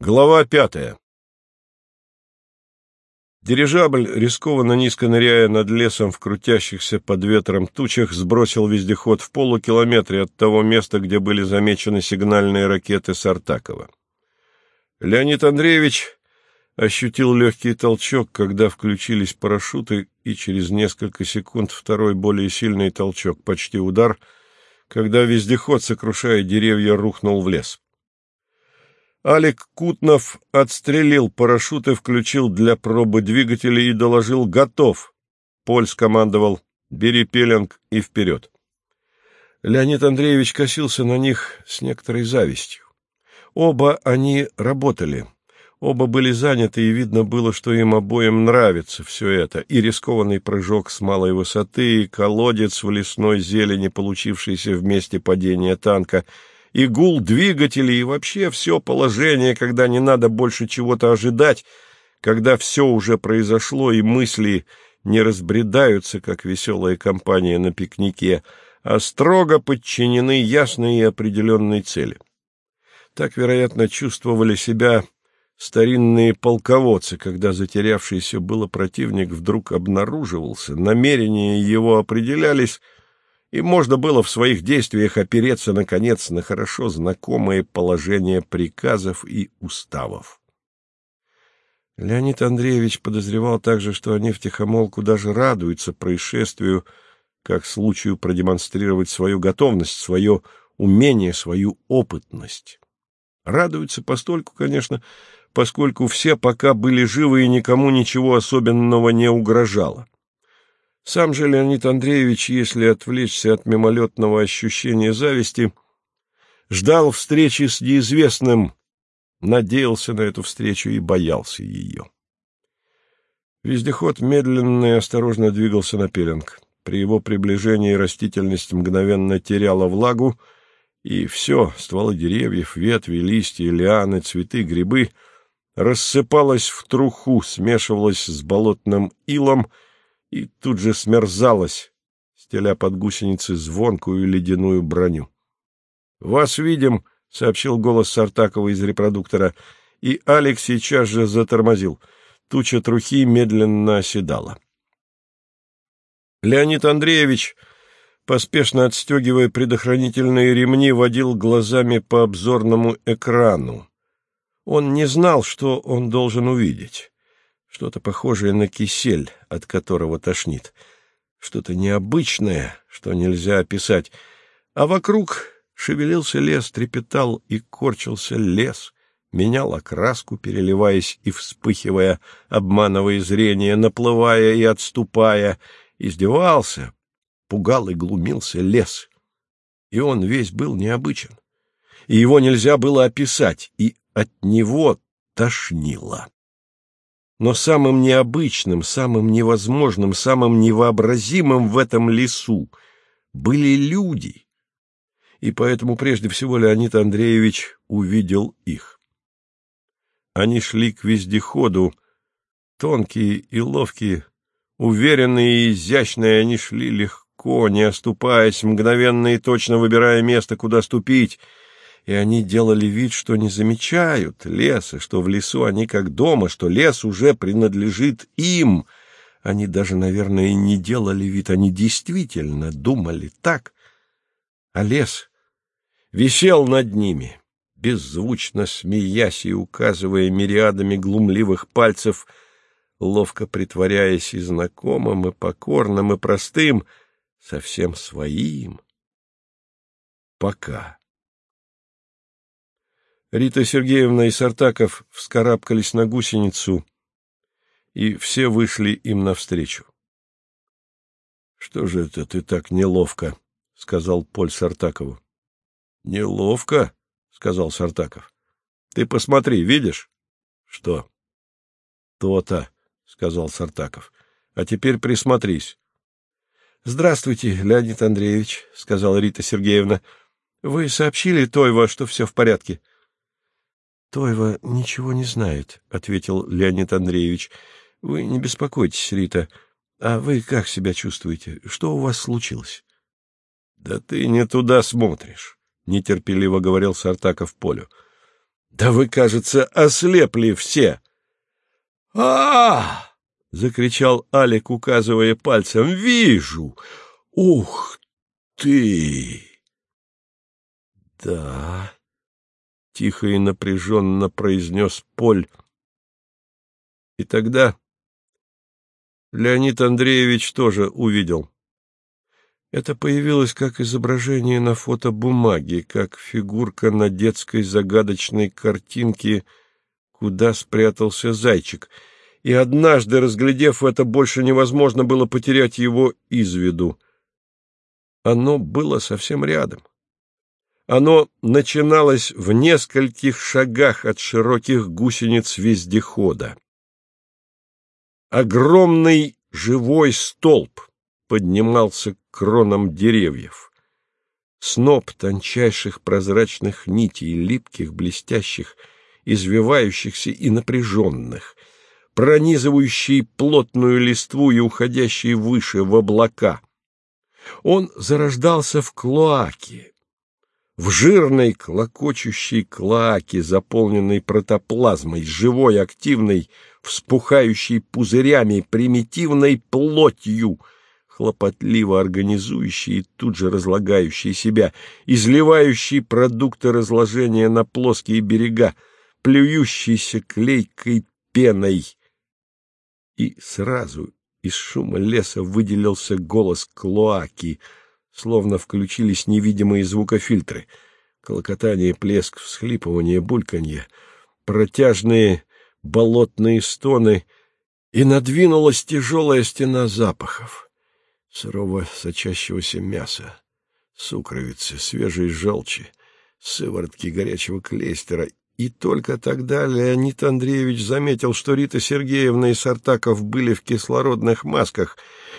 Глава пятая Дирижабль, рискованно низко ныряя над лесом в крутящихся под ветром тучах, сбросил вездеход в полукилометре от того места, где были замечены сигнальные ракеты Сартакова. Леонид Андреевич ощутил легкий толчок, когда включились парашюты, и через несколько секунд второй более сильный толчок, почти удар, когда вездеход, сокрушая деревья, рухнул в лес. Алик Кутнов отстрелил парашют и включил для пробы двигателя и доложил «Готов!». Поль скомандовал «Бери пеленг и вперед!». Леонид Андреевич косился на них с некоторой завистью. Оба они работали. Оба были заняты, и видно было, что им обоим нравится все это. И рискованный прыжок с малой высоты, и колодец в лесной зелени, получившийся в месте падения танка — и гул двигателей, и вообще все положение, когда не надо больше чего-то ожидать, когда все уже произошло, и мысли не разбредаются, как веселая компания на пикнике, а строго подчинены ясной и определенной цели. Так, вероятно, чувствовали себя старинные полководцы, когда затерявшийся было противник вдруг обнаруживался, намерения его определялись, и можно было в своих действиях опереться, наконец, на хорошо знакомое положение приказов и уставов. Леонид Андреевич подозревал также, что они втихомолку даже радуются происшествию, как случаю продемонстрировать свою готовность, свое умение, свою опытность. Радуются постольку, конечно, поскольку все пока были живы и никому ничего особенного не угрожало. Сам же Леонид Андреевич, если отвлечься от мимолетного ощущения зависти, ждал встречи с неизвестным, надеялся на эту встречу и боялся ее. Вездеход медленно и осторожно двигался на пеленг. При его приближении растительность мгновенно теряла влагу, и все, стволы деревьев, ветви, листья, лианы, цветы, грибы, рассыпалось в труху, смешивалось с болотным илом — и тут же смерзалась, стеля под гусеницы звонкую ледяную броню. — Вас видим, — сообщил голос Сартакова из репродуктора, и Алекс сейчас же затормозил. Туча трухи медленно оседала. Леонид Андреевич, поспешно отстегивая предохранительные ремни, водил глазами по обзорному экрану. Он не знал, что он должен увидеть. Что-то похожее на кисель, от которого тошнит. Что-то необычное, что нельзя описать. А вокруг шевелился лес, трепетал и корчился лес, менял окраску, переливаясь и вспыхивая, обманывая зрение, наплывая и отступая, издевался, пугал и глумился лес. И он весь был необычен. И его нельзя было описать, и от него тошнило. Но самым необычным, самым невозможным, самым невообразимым в этом лесу были люди. И поэтому прежде всего Леонид Андреевич увидел их. Они шли к вездеходу, тонкие и ловкие, уверенные и изящные, они шли легко, не оступаясь, мгновенно и точно выбирая место, куда ступить — и они делали вид, что не замечают леса, что в лесу они как дома, что лес уже принадлежит им. Они даже, наверное, и не делали вид, они действительно думали так. А лес висел над ними, беззвучно смеясь и указывая мириадами глумливых пальцев, ловко притворяясь и знакомым, и покорным, и простым, совсем своим. Пока. Рита Сергеевна и Сартаков вскарабкались на гусеницу, и все вышли им навстречу. — Что же это ты так неловко? — сказал Поль Сартакову. — Неловко? — сказал Сартаков. — Ты посмотри, видишь? — Что? — То-то, — сказал Сартаков. — А теперь присмотрись. — Здравствуйте, Леонид Андреевич, — сказала Рита Сергеевна. — Вы сообщили Тойва, что все в порядке? —— Тойва ничего не знает, — ответил Леонид Андреевич. — Вы не беспокойтесь, Рита. А вы как себя чувствуете? Что у вас случилось? — Да ты не туда смотришь, — нетерпеливо говорил Сартаков Полю. Да вы, кажется, ослепли все. а, -а, -а закричал Алик, указывая пальцем. «Вижу! Ух ты!» «Да...» — тихо и напряженно произнес Поль. И тогда Леонид Андреевич тоже увидел. Это появилось как изображение на фотобумаге, как фигурка на детской загадочной картинке «Куда спрятался зайчик?» И однажды, разглядев это, больше невозможно было потерять его из виду. Оно было совсем рядом. Оно начиналось в нескольких шагах от широких гусениц вездехода. Огромный живой столб поднимался к кронам деревьев. Сноп тончайших прозрачных нитей, липких, блестящих, извивающихся и напряженных, пронизывающий плотную листву и уходящий выше в облака. Он зарождался в клоаке, в жирной клокочущей клоаке, заполненной протоплазмой, живой, активной, вспухающей пузырями, примитивной плотью, хлопотливо организующей и тут же разлагающей себя, изливающей продукты разложения на плоские берега, плюющейся клейкой пеной. И сразу из шума леса выделился голос клоаки, словно включились невидимые звукофильтры. Колокотание, плеск, всхлипывание, бульканье, протяжные болотные стоны, и надвинулась тяжелая стена запахов. Сырого сочащегося мяса, сукровицы, свежей желчи, сыворотки горячего клейстера и только тогда Леонид Андреевич заметил, что Рита Сергеевна и Сартаков были в кислородных масках,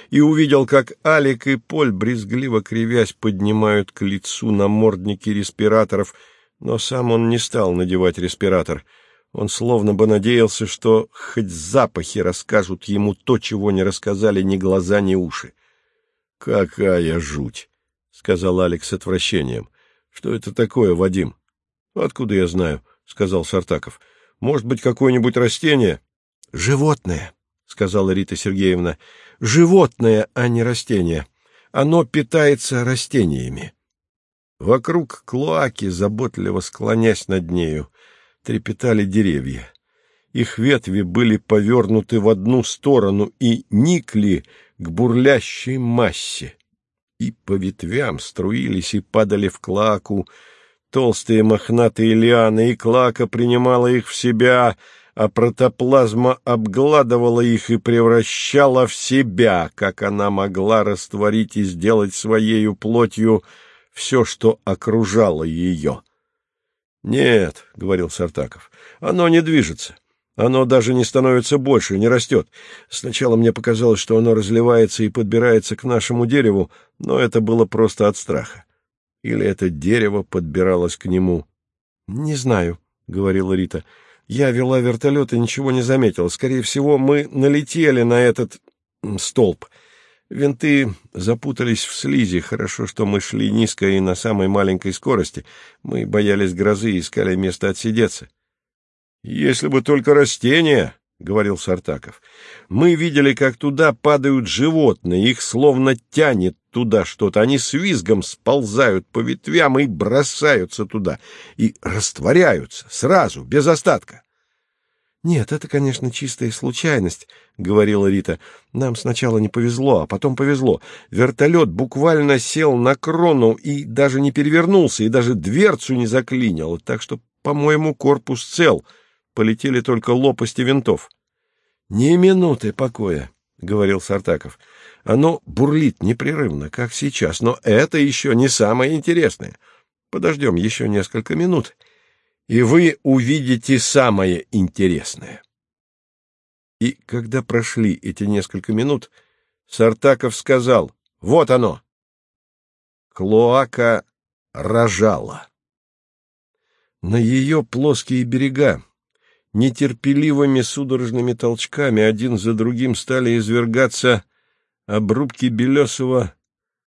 и увидел, как Алик и Поль, брезгливо кривясь, поднимают к лицу намордники респираторов, но сам он не стал надевать респиратор. Он словно бы надеялся, что хоть запахи расскажут ему то, чего не рассказали ни глаза, ни уши. — Какая жуть! — сказал Алекс с отвращением. — Что это такое, Вадим? — Откуда я знаю? — сказал Сартаков. — Может быть, какое-нибудь растение? — Животное, — сказала Рита Сергеевна. — Животное, а не растение. Оно питается растениями. Вокруг клоаки, заботливо склонясь над нею, трепетали деревья. Их ветви были повернуты в одну сторону и никли к бурлящей массе. И по ветвям струились и падали в клаку толстые мохнатые лианы, и клака принимала их в себя, а протоплазма обгладывала их и превращала в себя, как она могла растворить и сделать своею плотью все, что окружало ее. — Нет, — говорил Сартаков, — оно не движется. Оно даже не становится больше, не растет. Сначала мне показалось, что оно разливается и подбирается к нашему дереву, но это было просто от страха. Или это дерево подбиралось к нему? — Не знаю, — говорила Рита. — Я вела вертолет и ничего не заметила. Скорее всего, мы налетели на этот столб. Винты запутались в слизи. Хорошо, что мы шли низко и на самой маленькой скорости. Мы боялись грозы и искали место отсидеться. — Если бы только растения, — говорил Сартаков. — Мы видели, как туда падают животные, их словно тянет туда что-то. Они с визгом сползают по ветвям и бросаются туда, и растворяются сразу, без остатка. — Нет, это, конечно, чистая случайность, — говорила Рита. — Нам сначала не повезло, а потом повезло. Вертолет буквально сел на крону и даже не перевернулся, и даже дверцу не заклинило, так что, по-моему, корпус цел — полетели только лопасти винтов. — Ни минуты покоя, — говорил Сартаков. — Оно бурлит непрерывно, как сейчас, но это еще не самое интересное. Подождем еще несколько минут, и вы увидите самое интересное. И когда прошли эти несколько минут, Сартаков сказал, — Вот оно! Клоака рожала. На ее плоские берега нетерпеливыми судорожными толчками один за другим стали извергаться обрубки белесого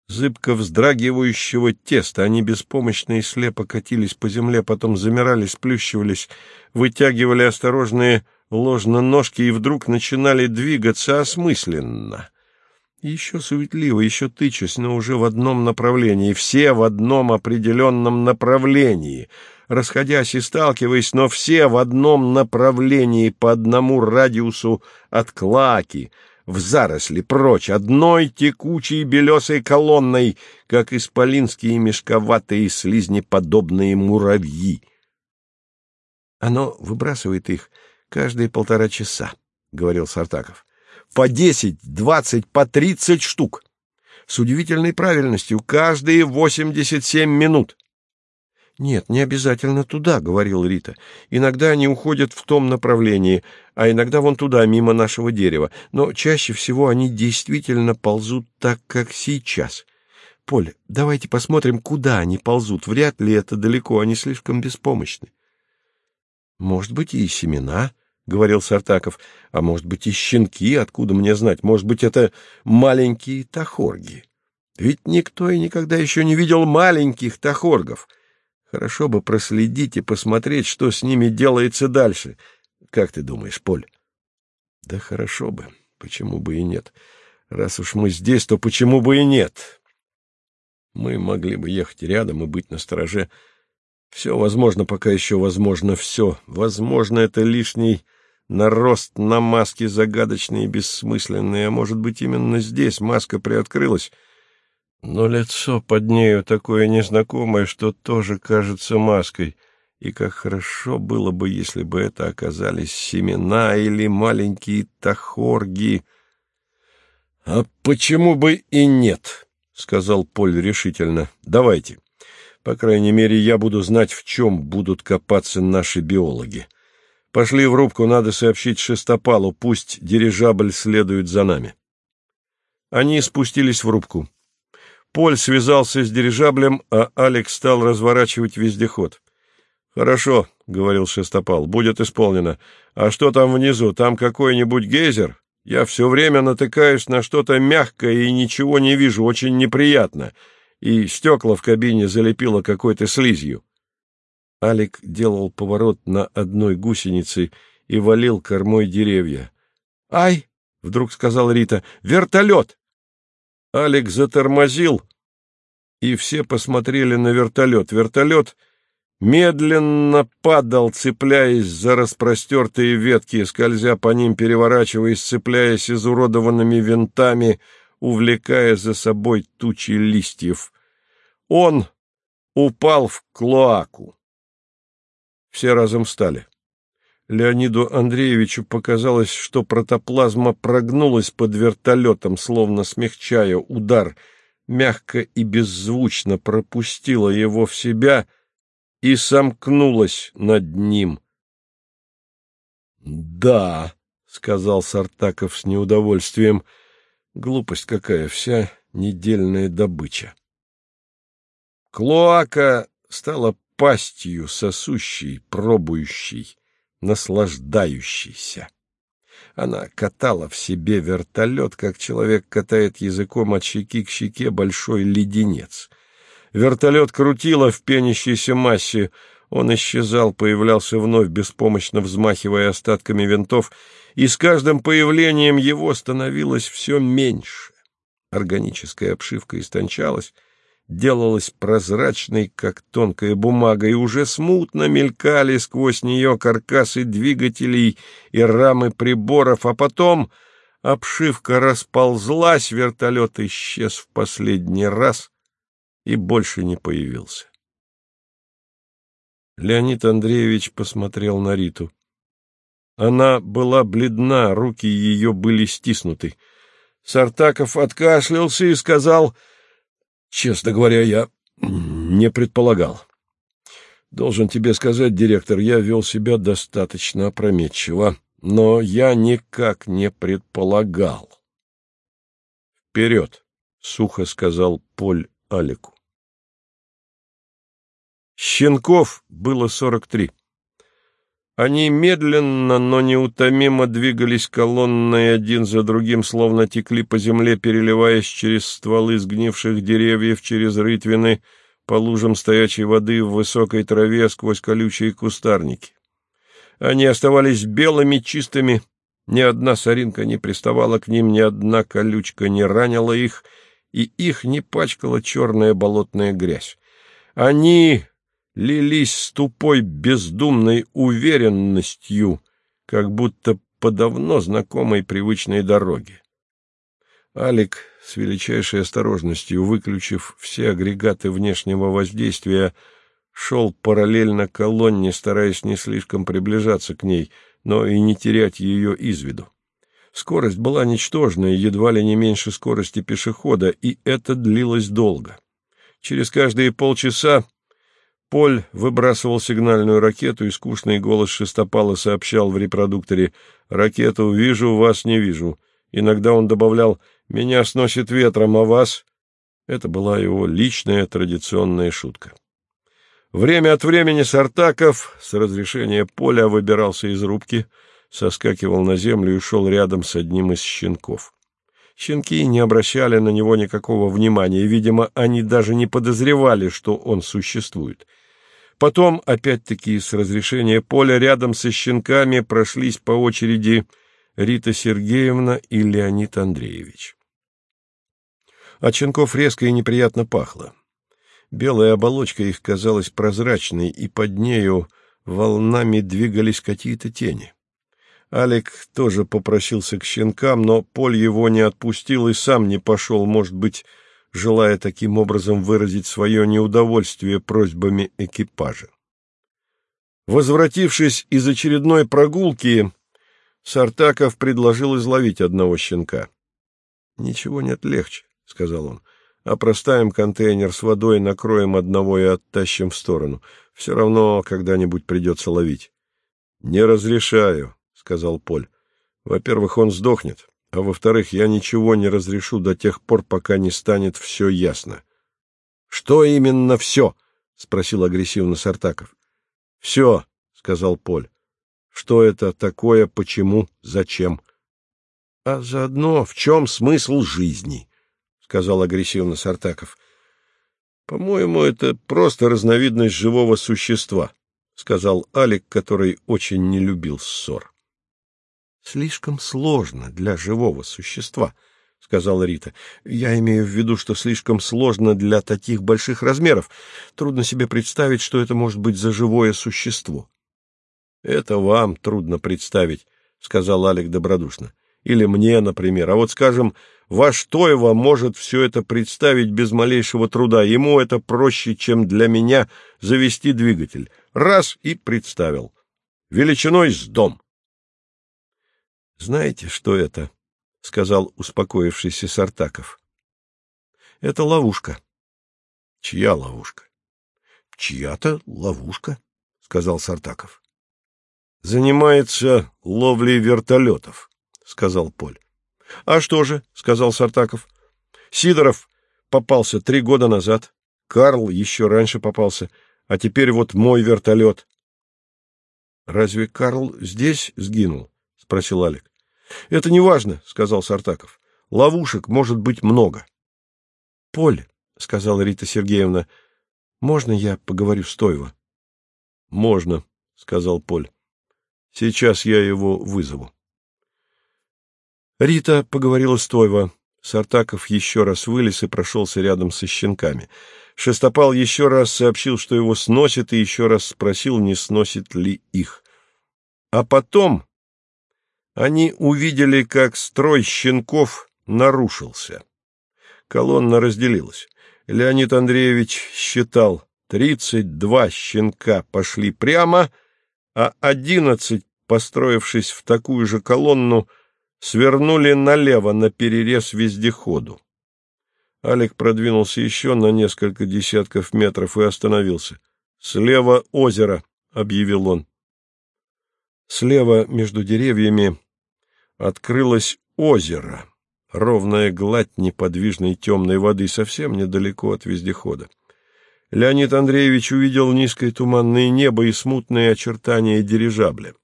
зыбко вздрагивающего теста. Они беспомощно и слепо катились по земле, потом замирали, сплющивались, вытягивали осторожные ложно-ножки и вдруг начинали двигаться осмысленно. еще суетливо, еще тычась, но уже в одном направлении, все в одном определенном направлении, расходясь и сталкиваясь, но все в одном направлении по одному радиусу от Клаки — в заросли прочь одной текучей белесой колонной, как исполинские мешковатые слизнеподобные муравьи. Оно выбрасывает их каждые полтора часа, — говорил Сартаков. По десять, двадцать, по тридцать штук. С удивительной правильностью каждые восемьдесят семь минут. «Нет, не обязательно туда», — говорил Рита. «Иногда они уходят в том направлении, а иногда вон туда, мимо нашего дерева. Но чаще всего они действительно ползут так, как сейчас. Поль, давайте посмотрим, куда они ползут. Вряд ли это далеко, они слишком беспомощны». «Может быть, и семена», — говорил Сартаков, — «а может быть, и щенки, откуда мне знать? Может быть, это маленькие тахорги? Ведь никто и никогда еще не видел маленьких тахоргов». Хорошо бы проследить и посмотреть, что с ними делается дальше. Как ты думаешь, Поль? Да хорошо бы. Почему бы и нет? Раз уж мы здесь, то почему бы и нет? Мы могли бы ехать рядом и быть на стороже. Все возможно, пока еще возможно все. Возможно, это лишний нарост на маске загадочный и бессмысленный, а может быть, именно здесь маска приоткрылась — но лицо под нею такое незнакомое, что тоже кажется маской. И как хорошо было бы, если бы это оказались семена или маленькие тахорги. — А почему бы и нет? — сказал Поль решительно. — Давайте. По крайней мере, я буду знать, в чем будут копаться наши биологи. Пошли в рубку, надо сообщить Шестопалу, пусть дирижабль следует за нами. Они спустились в рубку. Поль связался с дирижаблем, а Алекс стал разворачивать вездеход. «Хорошо», — говорил Шестопал, — «будет исполнено. А что там внизу? Там какой-нибудь гейзер? Я все время натыкаюсь на что-то мягкое и ничего не вижу, очень неприятно. И стекла в кабине залепило какой-то слизью». Алик делал поворот на одной гусенице и валил кормой деревья. «Ай!» — вдруг сказал Рита. «Вертолет!» Алик затормозил, и все посмотрели на вертолет. Вертолет медленно падал, цепляясь за распростертые ветки, скользя по ним, переворачиваясь, цепляясь изуродованными винтами, увлекая за собой тучи листьев. Он упал в клоаку. Все разом встали. Леониду Андреевичу показалось, что протоплазма прогнулась под вертолетом, словно смягчая удар, мягко и беззвучно пропустила его в себя и сомкнулась над ним. «Да», — сказал Сартаков с неудовольствием, — «глупость какая, вся недельная добыча». Клоака стала пастью сосущей, пробующей, наслаждающейся. Она катала в себе вертолет, как человек катает языком от щеки к щеке большой леденец. Вертолет крутило в пенящейся массе, он исчезал, появлялся вновь, беспомощно взмахивая остатками винтов, и с каждым появлением его становилось все меньше. Органическая обшивка истончалась, делалась прозрачной, как тонкая бумага, и уже смутно мелькали сквозь нее каркасы двигателей и рамы приборов, а потом обшивка расползлась, вертолет исчез в последний раз и больше не появился. Леонид Андреевич посмотрел на Риту. Она была бледна, руки ее были стиснуты. Сартаков откашлялся и сказал — Честно говоря, я не предполагал. Должен тебе сказать, директор, я вел себя достаточно опрометчиво, но я никак не предполагал. «Вперед!» — сухо сказал Поль Алику. Щенков было сорок три. Они медленно, но неутомимо двигались колонной один за другим, словно текли по земле, переливаясь через стволы сгнивших деревьев, через рытвины, по лужам стоячей воды в высокой траве сквозь колючие кустарники. Они оставались белыми, чистыми, ни одна соринка не приставала к ним, ни одна колючка не ранила их, и их не пачкала черная болотная грязь. Они лились с тупой бездумной уверенностью, как будто по давно знакомой привычной дороге. Алик с величайшей осторожностью, выключив все агрегаты внешнего воздействия, шел параллельно колонне, стараясь не слишком приближаться к ней, но и не терять ее из виду. Скорость была ничтожная, едва ли не меньше скорости пешехода, и это длилось долго. Через каждые полчаса Поль выбрасывал сигнальную ракету, и скучный голос Шестопала сообщал в репродукторе «Ракету вижу, вас не вижу». Иногда он добавлял «Меня сносит ветром, а вас...» Это была его личная традиционная шутка. Время от времени Сартаков с разрешения Поля выбирался из рубки, соскакивал на землю и шел рядом с одним из щенков. Щенки не обращали на него никакого внимания, видимо, они даже не подозревали, что он существует — Потом, опять-таки, с разрешения Поля, рядом со щенками прошлись по очереди Рита Сергеевна и Леонид Андреевич. От щенков резко и неприятно пахло. Белая оболочка их казалась прозрачной, и под нею волнами двигались какие-то тени. Алик тоже попросился к щенкам, но Поль его не отпустил и сам не пошел, может быть, желая таким образом выразить свое неудовольствие просьбами экипажа. Возвратившись из очередной прогулки, Сартаков предложил изловить одного щенка. — Ничего нет легче, — сказал он. — Опроставим контейнер с водой, накроем одного и оттащим в сторону. Все равно когда-нибудь придется ловить. — Не разрешаю, — сказал Поль. — Во-первых, он сдохнет а во-вторых, я ничего не разрешу до тех пор, пока не станет все ясно. — Что именно все? — спросил агрессивно Сартаков. — Все, — сказал Поль. — Что это такое, почему, зачем? — А заодно в чем смысл жизни? — сказал агрессивно Сартаков. — По-моему, это просто разновидность живого существа, — сказал Алик, который очень не любил ссор слишком сложно для живого существа, — сказала Рита. — Я имею в виду, что слишком сложно для таких больших размеров. Трудно себе представить, что это может быть за живое существо. — Это вам трудно представить, — сказал Алик добродушно. — Или мне, например. А вот, скажем, ваш Тоева может все это представить без малейшего труда. Ему это проще, чем для меня завести двигатель. Раз — и представил. Величиной с дом. Знаете, что это? — сказал успокоившийся Сартаков. — Это ловушка. — Чья ловушка? — Чья-то ловушка, — сказал Сартаков. — Занимается ловлей вертолетов, — сказал Поль. — А что же, — сказал Сартаков. — Сидоров попался три года назад, Карл еще раньше попался, а теперь вот мой вертолет. — Разве Карл здесь сгинул? — спросил Алик. — Это не важно, — сказал Сартаков. — Ловушек может быть много. — Поль, — сказала Рита Сергеевна, — можно я поговорю с Тойво? — Можно, — сказал Поль. — Сейчас я его вызову. Рита поговорила с Тойво. Сартаков еще раз вылез и прошелся рядом со щенками. Шестопал еще раз сообщил, что его сносит, и еще раз спросил, не сносит ли их. А потом они увидели, как строй щенков нарушился. Колонна разделилась. Леонид Андреевич считал, тридцать два щенка пошли прямо, а одиннадцать, построившись в такую же колонну, свернули налево на перерез вездеходу. Алик продвинулся еще на несколько десятков метров и остановился. «Слева озеро», — объявил он. Слева между деревьями открылось озеро, ровная гладь неподвижной темной воды совсем недалеко от вездехода. Леонид Андреевич увидел низкое туманное небо и смутные очертания дирижабля.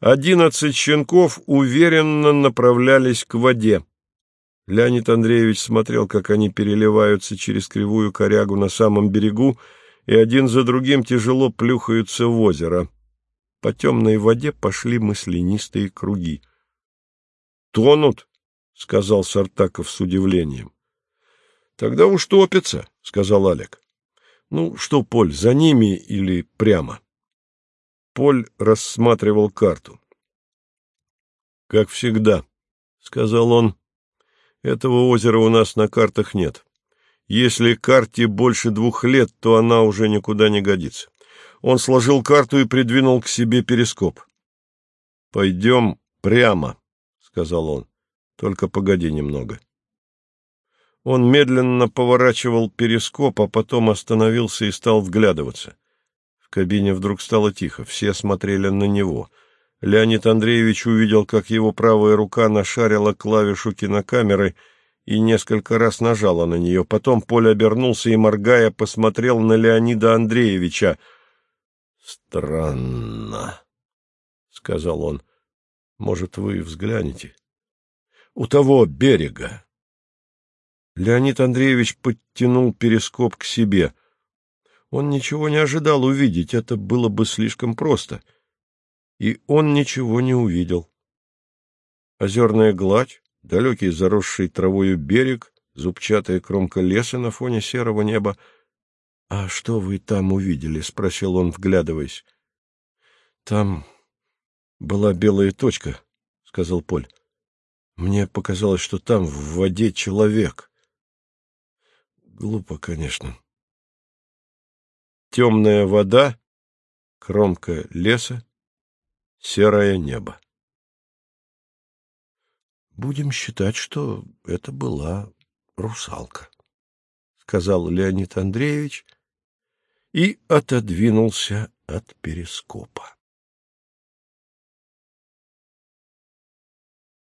Одиннадцать щенков уверенно направлялись к воде. Леонид Андреевич смотрел, как они переливаются через кривую корягу на самом берегу, и один за другим тяжело плюхаются в озеро. По темной воде пошли мысленистые круги. — Тонут, — сказал Сартаков с удивлением. — Тогда уж топятся, — сказал Алек. — Ну, что, Поль, за ними или прямо? Поль рассматривал карту. — Как всегда, — сказал он, — этого озера у нас на картах нет. Если карте больше двух лет, то она уже никуда не годится. Он сложил карту и придвинул к себе перископ. — Пойдем прямо, — сказал он. — Только погоди немного. Он медленно поворачивал перископ, а потом остановился и стал вглядываться. В кабине вдруг стало тихо, все смотрели на него. Леонид Андреевич увидел, как его правая рука нашарила клавишу кинокамеры — и несколько раз нажала на нее. Потом Поль обернулся и, моргая, посмотрел на Леонида Андреевича. — Странно, — сказал он. — Может, вы взглянете? — У того берега. Леонид Андреевич подтянул перископ к себе. Он ничего не ожидал увидеть, это было бы слишком просто. И он ничего не увидел. Озерная гладь, далекий заросший травою берег, зубчатая кромка леса на фоне серого неба. — А что вы там увидели? — спросил он, вглядываясь. — Там была белая точка, — сказал Поль. — Мне показалось, что там в воде человек. Глупо, конечно. Темная вода, кромка леса, серое небо. Будем считать, что это была русалка, — сказал Леонид Андреевич и отодвинулся от перископа.